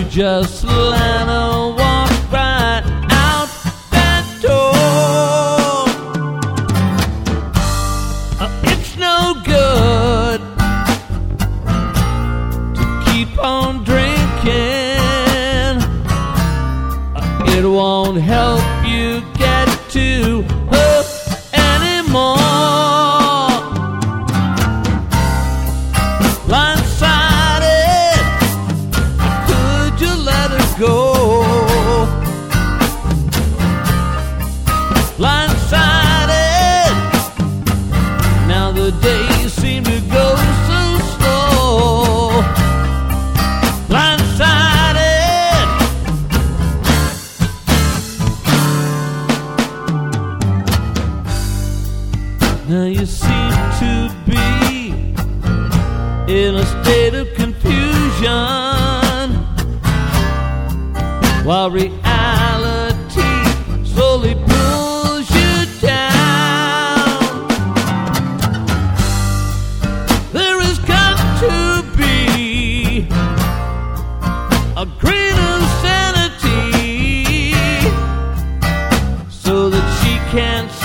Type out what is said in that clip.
You just let her walk right out that door. Uh, it's no good to keep on drinking. Uh, it won't help you get to her anymore. Blindsided, seem to be in a state of confusion while reality slowly pulls you down. There has got to be a great insanity so that she can't.